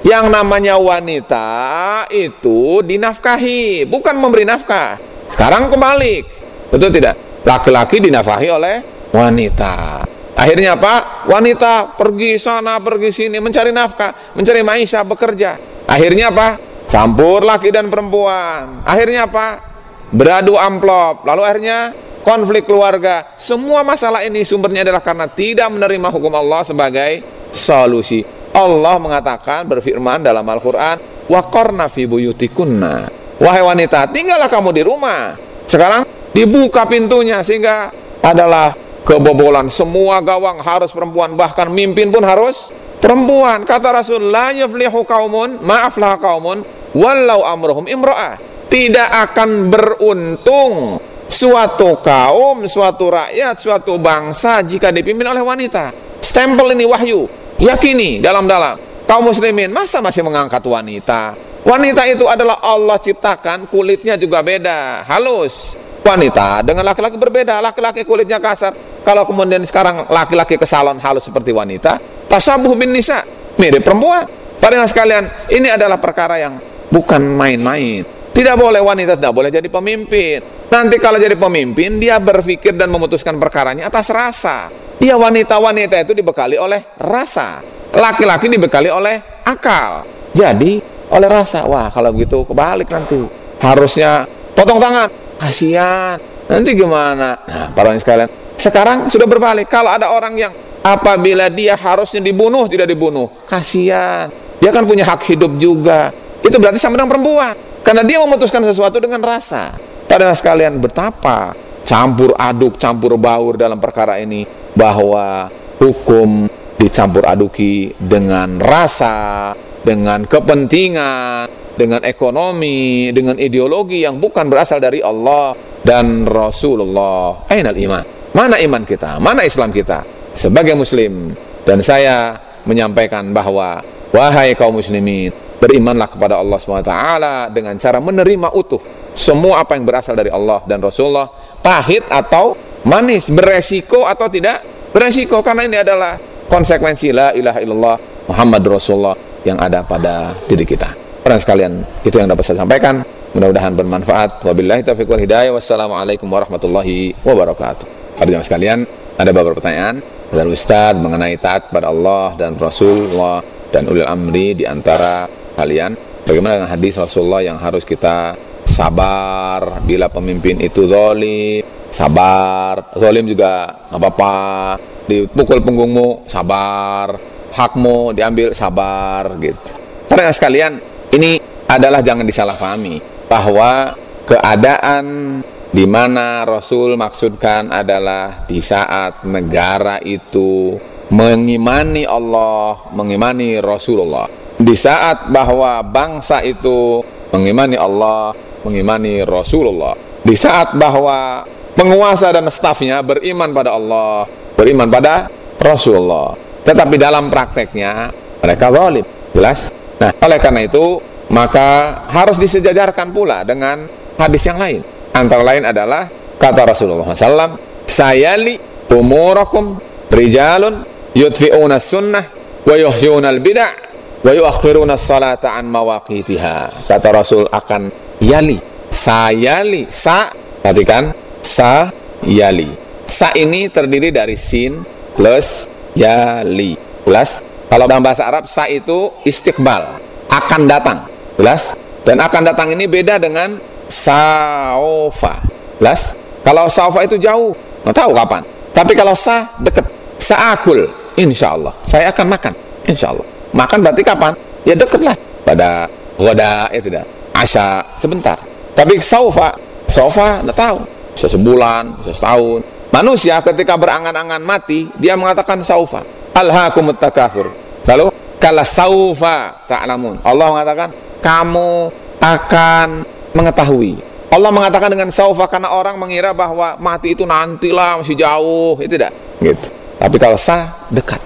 Yang namanya wanita itu dinafkahi, bukan memberi nafkah. Sekarang kebalik. Betul tidak? Laki-laki dinafkahi oleh wanita. Akhirnya apa? Wanita pergi sana, pergi sini, mencari nafkah, mencari maisha, bekerja. Akhirnya apa? Campur laki dan perempuan. Akhirnya apa? Beradu amplop. Lalu akhirnya konflik keluarga. Semua masalah ini sumbernya adalah karena tidak menerima hukum Allah sebagai solusi. Allah mengatakan berfirman dalam Al-Quran, Waqarna fi buyutikunna. Wahai wanita, tinggallah kamu di rumah. Sekarang dibuka pintunya sehingga adalah kebobolan. Semua gawang harus perempuan, bahkan mimpin pun harus perempuan. Kata Rasul, la yuflihu kaumun, maaflah kaumun, walau amruhum imro'ah. Tidak akan beruntung suatu kaum, suatu rakyat, suatu bangsa jika dipimpin oleh wanita. Stempel ini wahyu. Yakini dalam-dalam. Kaum muslimin masa masih mengangkat wanita? Wanita itu adalah Allah ciptakan, kulitnya juga beda, halus. Wanita dengan laki-laki berbeda, laki-laki kulitnya kasar. Kalau kemudian sekarang laki-laki ke salon halus seperti wanita, tasabuh bin nisa, mirip perempuan. Padahal sekalian, ini adalah perkara yang bukan main-main. Tidak boleh wanita tidak boleh jadi pemimpin. Nanti kalau jadi pemimpin, dia berpikir dan memutuskan perkaranya atas rasa. Dia wanita-wanita itu dibekali oleh rasa. Laki-laki dibekali oleh akal. Jadi oleh rasa. Wah, kalau begitu kebalik nanti. Harusnya potong tangan. Kasihan. Nanti gimana? Nah, para sekalian. Sekarang sudah berbalik. Kalau ada orang yang apabila dia harusnya dibunuh tidak dibunuh, kasihan. Dia kan punya hak hidup juga. Itu berarti sama dengan perempuan. Karena dia memutuskan sesuatu dengan rasa. Padahal sekalian betapa campur aduk, campur baur dalam perkara ini bahwa hukum dicampur aduki dengan rasa, dengan kepentingan, dengan ekonomi, dengan ideologi yang bukan berasal dari Allah dan Rasulullah. Ainal iman? Mana iman kita? Mana Islam kita? Sebagai muslim dan saya menyampaikan bahwa wahai kaum muslimin, berimanlah kepada Allah SWT dengan cara menerima utuh semua apa yang berasal dari Allah dan Rasulullah pahit atau manis beresiko atau tidak? Beresiko karena ini adalah konsekuensi la ilaha illallah Muhammad Rasulullah yang ada pada diri kita. Orang sekalian itu yang dapat saya sampaikan. Mudah-mudahan bermanfaat. Wabillahi taufiq wal hidayah. Wassalamualaikum warahmatullahi wabarakatuh. Pada jamaah sekalian ada beberapa pertanyaan dari Ustadz mengenai taat pada Allah dan Rasulullah dan ulil amri di antara kalian. Bagaimana dengan hadis Rasulullah yang harus kita sabar. Bila pemimpin itu zolim sabar. Zolim juga nggak apa-apa. Dipukul punggungmu sabar. Hakmu diambil sabar gitu. Para sekalian ini adalah jangan disalahpahami bahwa keadaan di mana Rasul maksudkan adalah di saat negara itu mengimani Allah, mengimani Rasulullah. Di saat bahwa bangsa itu mengimani Allah, mengimani Rasulullah, di saat bahwa penguasa dan stafnya beriman pada Allah, beriman pada Rasulullah, tetapi dalam prakteknya mereka zalim, jelas. Nah, oleh karena itu maka harus disejajarkan pula dengan hadis yang lain. Antara lain adalah kata Rasulullah SAW, sayali umurakum rijalun yudfi'una sunnah wa yuhyuna al-bid'ah wa yuakhiruna salata an mawaqitiha kata Rasul akan yali sayali. Sa. Perhatikan. Sa. Yali. Sa ini terdiri dari sin plus yali. Plus kalau dalam bahasa Arab sa itu istiqbal. Akan datang. Plus dan akan datang ini beda dengan saufa plus kalau saufa itu jauh nggak tahu kapan. Tapi kalau sa dekat saakul insya Allah saya akan makan insya Allah makan berarti kapan? Ya deket lah pada goda itu dah asa sebentar. Tapi saufa, saufa nggak tahu. Bisa sebulan, bisa setahun. Manusia ketika berangan-angan mati, dia mengatakan saufa. Alhaakumut takatsur. Lalu kala saufa ta'lamun. Allah mengatakan kamu akan mengetahui. Allah mengatakan dengan saufa karena orang mengira bahwa mati itu nantilah masih jauh, itu tidak. Gitu. Tapi kalau sah dekat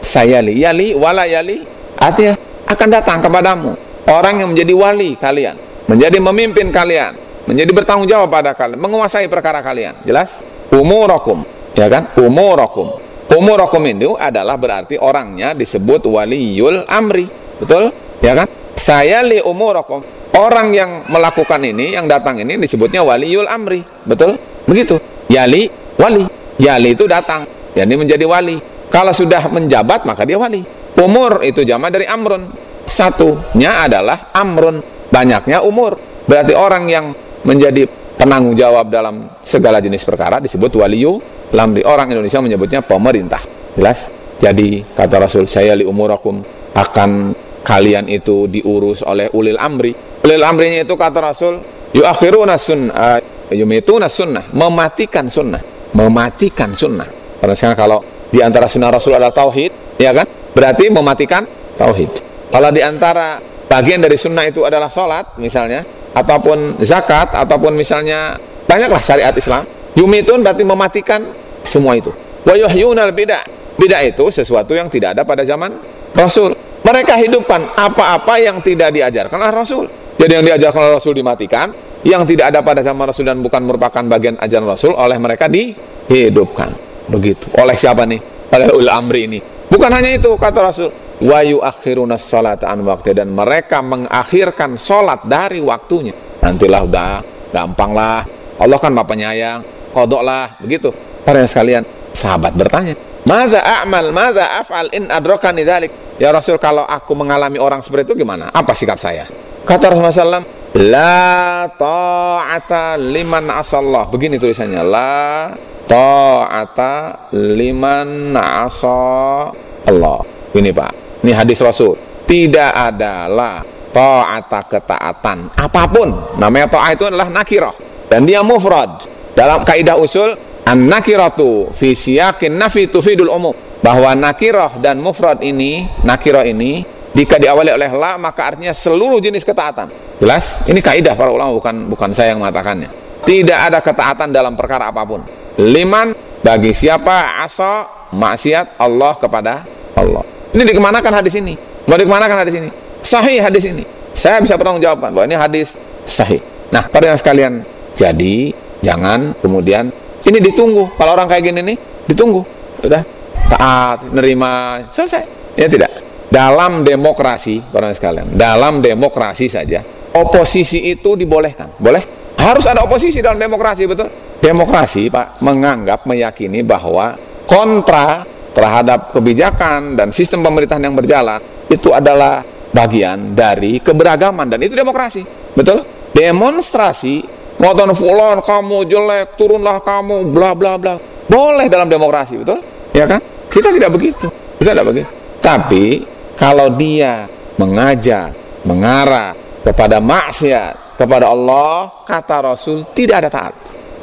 sayali yali wala yali artinya akan datang kepadamu orang yang menjadi wali kalian menjadi memimpin kalian menjadi bertanggung jawab pada kalian menguasai perkara kalian jelas umurakum ya kan umurakum umurakum itu adalah berarti orangnya disebut waliul amri betul Ya kan? Saya li umurakum. Orang yang melakukan ini, yang datang ini disebutnya waliul amri. Betul? Begitu. Yali wali. Yali itu datang. Yani menjadi wali. Kalau sudah menjabat maka dia wali. Umur itu jama dari amrun. Satunya adalah amrun. Banyaknya umur. Berarti orang yang menjadi penanggung jawab dalam segala jenis perkara disebut waliyu lamri. Orang Indonesia menyebutnya pemerintah. Jelas? Jadi kata Rasul saya li umurakum akan kalian itu diurus oleh ulil amri. Ulil amrinya itu kata Rasul, yuakhiruna sunnah, yumituna sunnah, mematikan sunnah, mematikan sunnah. Karena sekarang kalau di antara sunnah Rasul adalah tauhid, ya kan? Berarti mematikan tauhid. Kalau di antara bagian dari sunnah itu adalah sholat, misalnya, ataupun zakat, ataupun misalnya banyaklah syariat Islam, yumitun berarti mematikan semua itu. Wa yuhyunal bidah. Bidah itu sesuatu yang tidak ada pada zaman Rasul. Mereka hidupkan apa-apa yang tidak diajarkan oleh Rasul. Jadi yang diajarkan oleh Rasul dimatikan, yang tidak ada pada zaman Rasul dan bukan merupakan bagian ajaran Rasul oleh mereka dihidupkan. Begitu. Oleh siapa nih? Oleh ul amri ini. Bukan hanya itu kata Rasul. Wa yuakhiruna salat an waktu dan mereka mengakhirkan salat dari waktunya. Nantilah udah gampang lah. Allah kan Bapak penyayang, kodok lah, begitu. Para sekalian, sahabat bertanya, Maza a'mal, maza af'al in adrokani dhalik. Ya Rasul, kalau aku mengalami orang seperti itu gimana? Apa sikap saya? Kata Rasulullah SAW, La ta'ata liman asallah. Begini tulisannya. La ta'ata liman asa Allah. Ini Pak. Ini hadis Rasul. Tidak ada la ta'ata ketaatan. Apa pun. Namanya ta'ah itu adalah nakirah. Dan dia mufrad. Dalam kaidah usul, an-nakiratu fi siyakin nafi tufidul umum bahwa nakirah dan mufrad ini, nakirah ini jika diawali oleh la maka artinya seluruh jenis ketaatan. Jelas? Ini kaidah para ulama bukan bukan saya yang mengatakannya. Tidak ada ketaatan dalam perkara apa pun. Liman bagi siapa asa maksiat Allah kepada Allah. Ini dikemanakan hadis ini? Mau dikemanakan hadis ini? Sahih hadis ini. Saya bisa bertanggung jawab bahwa ini hadis sahih. Nah, para yang sekalian, jadi jangan kemudian ini ditunggu. Kalau orang kayak gini nih, ditunggu. Udah taat, nerima, selesai. Ya tidak. Dalam demokrasi, orang sekalian, dalam demokrasi saja, oposisi itu dibolehkan. Boleh? Harus ada oposisi dalam demokrasi, betul? Demokrasi, Pak, menganggap, meyakini bahwa kontra terhadap kebijakan dan sistem pemerintahan yang berjalan itu adalah bagian dari keberagaman dan itu demokrasi. Betul? Demonstrasi ngotot fulan kamu jelek, turunlah kamu, bla bla bla. Boleh dalam demokrasi, betul? Ya kan? Kita tidak begitu. Kita tidak begitu. Tapi kalau dia mengajak, mengarah kepada maksiat kepada Allah, kata Rasul tidak ada taat.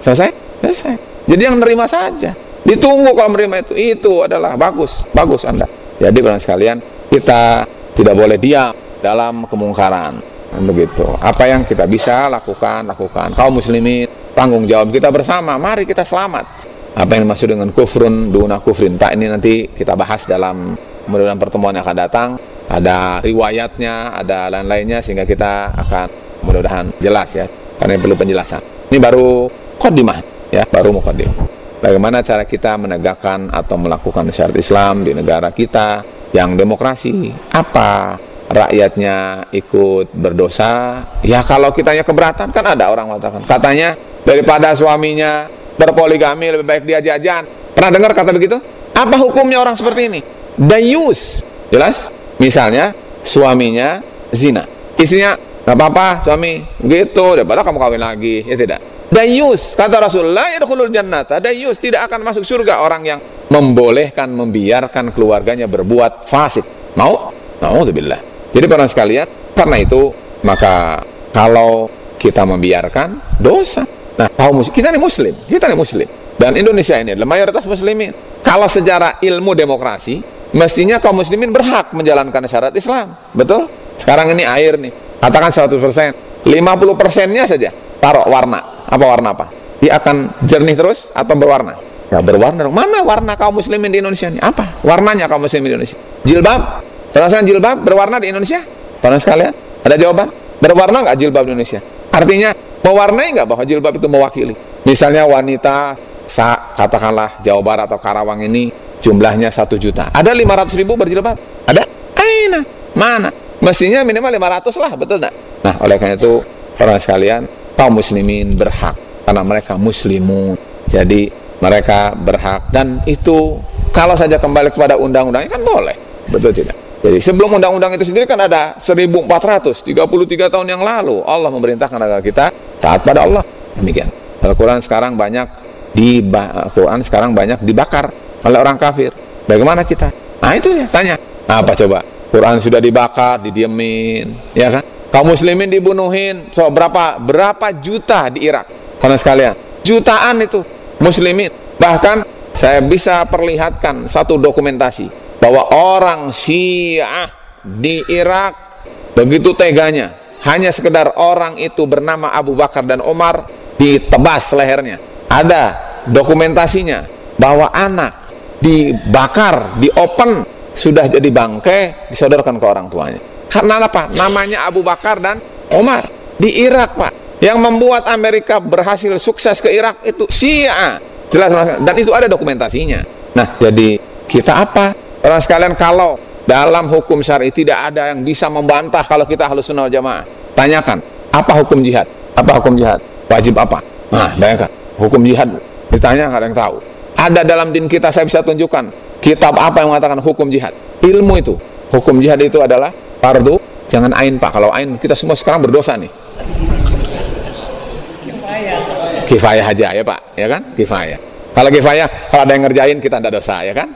Selesai? Selesai. Jadi yang menerima saja. Ditunggu kalau menerima itu. Itu adalah bagus. Bagus Anda. Jadi barang sekalian, kita tidak boleh diam dalam kemungkaran. Begitu. Apa yang kita bisa lakukan, lakukan. Kaum muslimin, tanggung jawab kita bersama. Mari kita selamat apa yang dimaksud dengan kufrun duna kufrin tak ini nanti kita bahas dalam kemudian pertemuan yang akan datang ada riwayatnya ada lain-lainnya sehingga kita akan mudah-mudahan jelas ya karena perlu penjelasan ini baru kodimah ya baru mukadim bagaimana cara kita menegakkan atau melakukan syariat Islam di negara kita yang demokrasi apa rakyatnya ikut berdosa ya kalau kitanya keberatan kan ada orang mengatakan katanya daripada suaminya berpoligami lebih baik dia jajan. Pernah dengar kata begitu? Apa hukumnya orang seperti ini? Dayus. Jelas? Misalnya suaminya zina. Istrinya nggak apa-apa suami gitu daripada kamu kawin lagi ya tidak. Dayus kata Rasulullah ya yadkhulul jannata. Dayus tidak akan masuk surga orang yang membolehkan membiarkan keluarganya berbuat fasik. Mau? Mau billah. Jadi para sekalian, karena itu maka kalau kita membiarkan dosa Nah, kaum muslim, kita ini muslim, kita ini muslim. Dan Indonesia ini adalah mayoritas muslimin. Kalau secara ilmu demokrasi, mestinya kaum muslimin berhak menjalankan syarat Islam. Betul? Sekarang ini air nih, katakan 100%, 50 persennya saja taruh warna. Apa warna apa? Dia akan jernih terus atau berwarna? Ya berwarna. Mana warna kaum muslimin di Indonesia ini? Apa? Warnanya kaum muslimin di Indonesia. Jilbab. Perasaan jilbab berwarna di Indonesia? Para sekalian, ada jawaban? Berwarna nggak jilbab di Indonesia? Artinya mewarnai nggak bahwa jilbab itu mewakili? Misalnya wanita sa, katakanlah Jawa Barat atau Karawang ini jumlahnya satu juta. Ada 500 ribu berjilbab? Ada? Aina? Mana? Mestinya minimal 500 lah, betul enggak? Nah, oleh karena itu, para sekalian, kaum muslimin berhak karena mereka muslimun. Jadi, mereka berhak dan itu kalau saja kembali kepada undang-undangnya kan boleh. Betul tidak? Jadi sebelum undang-undang itu sendiri kan ada 1433 tahun yang lalu Allah memerintahkan agar kita taat pada Allah. Demikian. Al-Quran sekarang banyak di Al-Quran sekarang banyak dibakar oleh orang kafir. Bagaimana kita? Nah itu ya tanya. Apa coba? Quran sudah dibakar, didiemin, ya kan? Kaum muslimin dibunuhin, so berapa berapa juta di Irak? Karena sekalian, jutaan itu muslimin. Bahkan saya bisa perlihatkan satu dokumentasi bahwa orang Syiah di Irak begitu teganya hanya sekedar orang itu bernama Abu Bakar dan Umar ditebas lehernya ada dokumentasinya bahwa anak dibakar di open sudah jadi bangke disodorkan ke orang tuanya karena apa namanya Abu Bakar dan Umar di Irak Pak yang membuat Amerika berhasil sukses ke Irak itu Syiah jelas dan itu ada dokumentasinya nah jadi kita apa Orang sekalian kalau dalam hukum syari tidak ada yang bisa membantah kalau kita halus sunnah jamaah. Tanyakan, apa hukum jihad? Apa hukum jihad? Wajib apa? Nah, bayangkan, hukum jihad ditanya nggak ada yang tahu. Ada dalam din kita saya bisa tunjukkan kitab apa yang mengatakan hukum jihad. Ilmu itu, hukum jihad itu adalah fardu. Jangan ain pak, kalau ain kita semua sekarang berdosa nih. Kifayah aja ya pak, ya kan? Kifayah. Kalau kifayah, kalau ada yang ngerjain kita tidak dosa ya kan?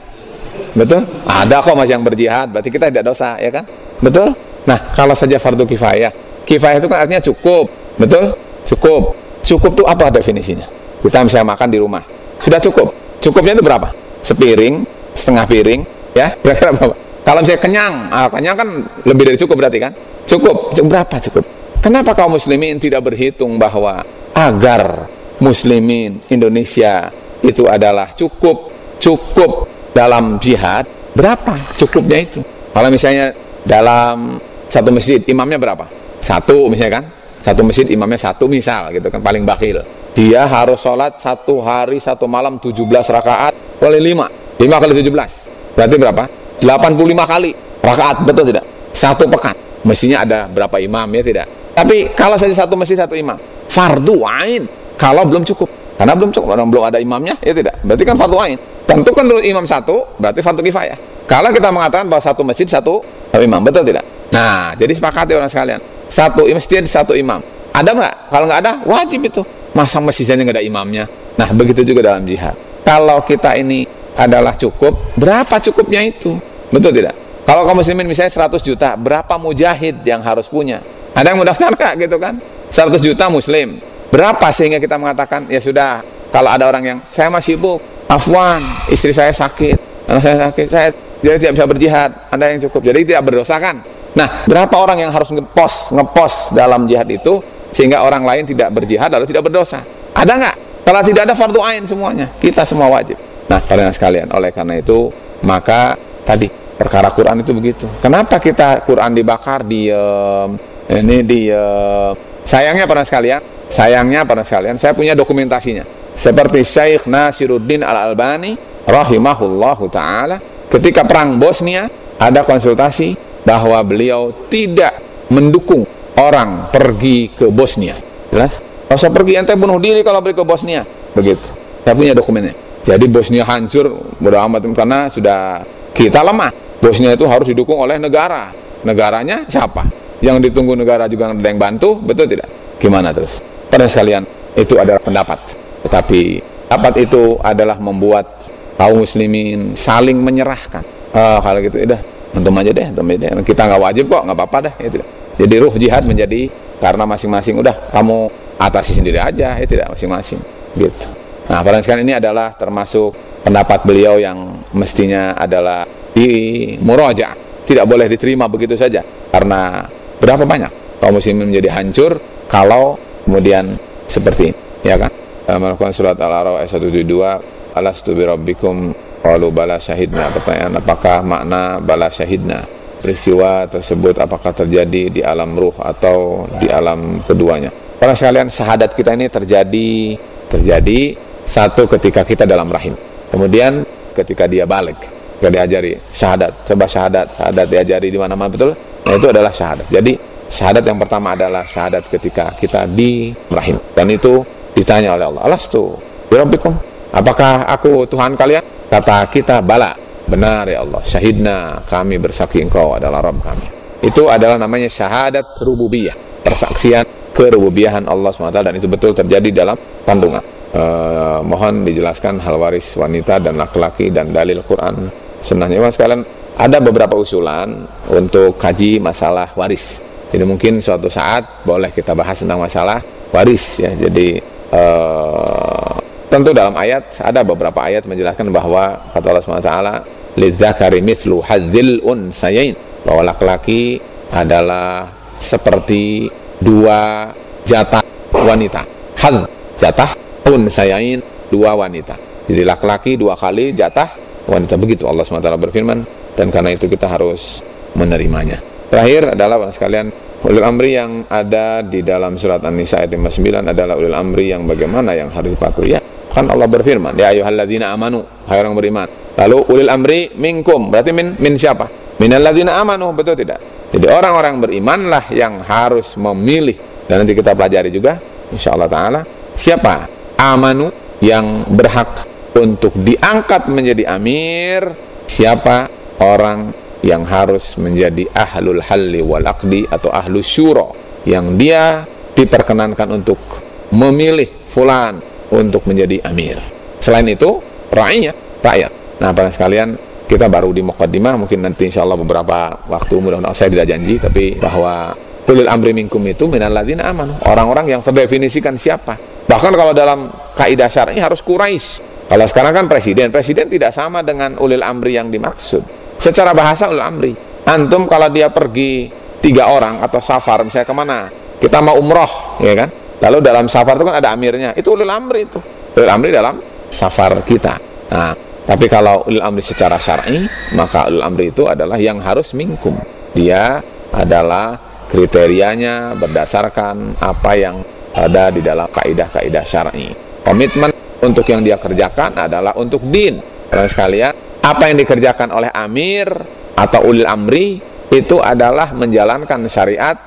Betul? Ada kok masih yang berjihad, berarti kita tidak dosa, ya kan? Betul? Nah, kalau saja fardu kifayah, kifayah itu kan artinya cukup, betul? Cukup. Cukup itu apa definisinya? Kita misalnya makan di rumah, sudah cukup. Cukupnya itu berapa? Sepiring, setengah piring, ya? Berapa? Kalau misalnya kenyang, ah, kenyang kan lebih dari cukup berarti kan? Cukup. Cukup berapa cukup? Kenapa kaum muslimin tidak berhitung bahwa agar muslimin Indonesia itu adalah cukup cukup dalam jihad berapa cukupnya itu? Kalau misalnya dalam satu masjid imamnya berapa? Satu misalnya kan? Satu masjid imamnya satu misal gitu kan paling bakil dia harus sholat satu hari satu malam 17 rakaat kali lima. Lima kali 17 berarti berapa 85 kali rakaat betul tidak? Satu pekan. Mestinya ada berapa imam ya tidak? Tapi kalau saja satu masjid satu imam. Fardu ain. Kalau belum cukup. Karena belum cukup. Belum ada imamnya ya tidak? Berarti kan fardu ain. Tentukan dulu imam satu berarti fardu kifayah. Kalau kita mengatakan bahwa satu masjid satu imam betul tidak? Nah jadi sepakati orang sekalian. Satu masjid satu imam. Ada nggak? Kalau nggak ada wajib itu. Masa masjidnya nggak ada imamnya? Nah begitu juga dalam jihad. Kalau kita ini adalah cukup berapa cukupnya itu betul tidak kalau kaum muslimin misalnya 100 juta berapa mujahid yang harus punya ada yang mendaftar nggak gitu kan 100 juta muslim berapa sehingga kita mengatakan ya sudah kalau ada orang yang saya masih sibuk Afwan, istri saya sakit, anak saya sakit, saya jadi tidak bisa berjihad. Anda yang cukup, jadi tidak berdosa kan? Nah, berapa orang yang harus ngepost, ngepost dalam jihad itu sehingga orang lain tidak berjihad lalu tidak berdosa? Ada nggak? Kalau tidak ada fardu ain semuanya, kita semua wajib. Nah, kalian sekalian, oleh karena itu maka tadi perkara Quran itu begitu. Kenapa kita Quran dibakar diem? Ini diem. Sayangnya pernah sekalian, sayangnya pernah sekalian, saya punya dokumentasinya. Seperti Syekh Nasiruddin Al-Albani rahimahullahu taala ketika perang Bosnia ada konsultasi bahwa beliau tidak mendukung orang pergi ke Bosnia. Jelas? Kalau pergi ente bunuh diri kalau pergi ke Bosnia. Begitu. Saya punya dokumennya. Jadi Bosnia hancur bodo amat karena sudah kita lemah Bosnia itu harus didukung oleh negara negaranya siapa yang ditunggu negara juga ada yang bantu betul tidak gimana terus pada sekalian itu adalah pendapat tetapi dapat itu adalah membuat kaum muslimin saling menyerahkan. Oh, kalau gitu, udah untung aja deh, untung aja deh. Kita nggak wajib kok, nggak apa-apa deh. Ya, tidak. Jadi ruh jihad menjadi karena masing-masing udah kamu atasi sendiri aja, ya tidak masing-masing. Gitu. Nah, sekarang ini adalah termasuk pendapat beliau yang mestinya adalah di muroja, tidak boleh diterima begitu saja. Karena berapa banyak kaum muslimin menjadi hancur kalau kemudian seperti ini, ya kan? melakukan surat Al-A'raf ayat 172 alastu bi rabbikum? Qalu bala syahidna. Pertanyaan apakah makna bala syahidna peristiwa tersebut apakah terjadi di alam ruh atau di alam keduanya? Para sekalian syahadat kita ini terjadi terjadi satu ketika kita dalam rahim. Kemudian ketika dia balik ketika diajari syahadat coba syahadat syahadat diajari di mana-mana betul Nah, itu adalah syahadat. Jadi syahadat yang pertama adalah syahadat ketika kita di rahim. Dan itu ditanya oleh Allah. Alastu, birabbikum. Apakah aku Tuhan kalian? Kata kita, bala. Benar ya Allah. Syahidna, kami bersaksi engkau adalah Rabb kami. Itu adalah namanya syahadat rububiyah. Persaksian kerububiyahan Allah SWT dan itu betul terjadi dalam kandungan. Uh, mohon dijelaskan hal waris wanita dan laki-laki dan dalil Quran. Senangnya mas sekalian ada beberapa usulan untuk kaji masalah waris. Jadi mungkin suatu saat boleh kita bahas tentang masalah waris ya. Jadi uh, tentu dalam ayat ada beberapa ayat menjelaskan bahwa kata Allah SWT lidzakari mislu hadzil unsayain bahwa laki-laki adalah seperti dua jatah wanita had jatah unsayain dua wanita jadi laki-laki dua kali jatah wanita begitu Allah SWT berfirman dan karena itu kita harus menerimanya. Terakhir adalah sekalian ulil amri yang ada di dalam surat An-Nisa ayat 59 adalah ulil amri yang bagaimana yang harus dipatuhi ya kan Allah berfirman ya ayyuhalladzina amanu hai orang beriman. Lalu ulil amri minkum berarti min min siapa? Minalladzina amanu betul tidak? Jadi orang-orang berimanlah yang harus memilih. Dan nanti kita pelajari juga insyaallah taala siapa amanu yang berhak untuk diangkat menjadi amir siapa orang yang harus menjadi ahlul halli wal aqdi atau ahlus syuro yang dia diperkenankan untuk memilih fulan untuk menjadi amir. Selain itu, rakyat, rakyat. Nah, para sekalian, kita baru di Muqaddimah, mungkin nanti insya Allah beberapa waktu, mudah-mudahan saya tidak janji, tapi bahwa kulil amri minkum itu minal ladina aman. Orang-orang yang terdefinisikan siapa. Bahkan kalau dalam kaidah syar'i harus Quraisy. Kalau sekarang kan presiden, presiden tidak sama dengan ulil amri yang dimaksud. Secara bahasa ulil amri. Antum kalau dia pergi tiga orang atau safar, misalnya ke mana? Kita mau umroh, ya kan? Lalu dalam safar itu kan ada amirnya. Itu ulil amri itu. Ulil amri dalam safar kita. Nah, tapi kalau ulil amri secara syar'i, maka ulil amri itu adalah yang harus mingkum. Dia adalah kriterianya berdasarkan apa yang ada di dalam kaidah-kaidah syar'i. Komitmen untuk yang dia kerjakan adalah untuk din. Dan sekalian, apa yang dikerjakan oleh amir atau ulil amri itu adalah menjalankan syariat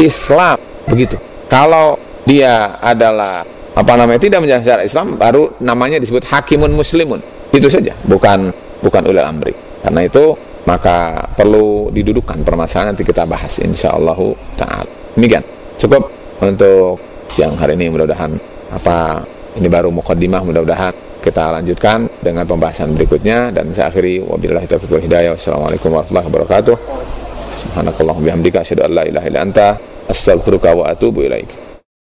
Islam. Begitu. Kalau dia adalah apa namanya tidak menjalankan syariat Islam baru namanya disebut hakimun muslimun itu saja bukan bukan ulil amri karena itu maka perlu didudukkan permasalahan nanti kita bahas insyaallah taala demikian cukup untuk siang hari ini mudah-mudahan apa ini baru mukaddimah mudah-mudahan kita lanjutkan dengan pembahasan berikutnya. Dan saya akhiri wabillahi taufiq wal hidayah. Wassalamualaikum warahmatullahi wabarakatuh. Subhanakallahumma bihamdika asyhadu an la ilaha illa anta astaghfiruka wa atubu ilaik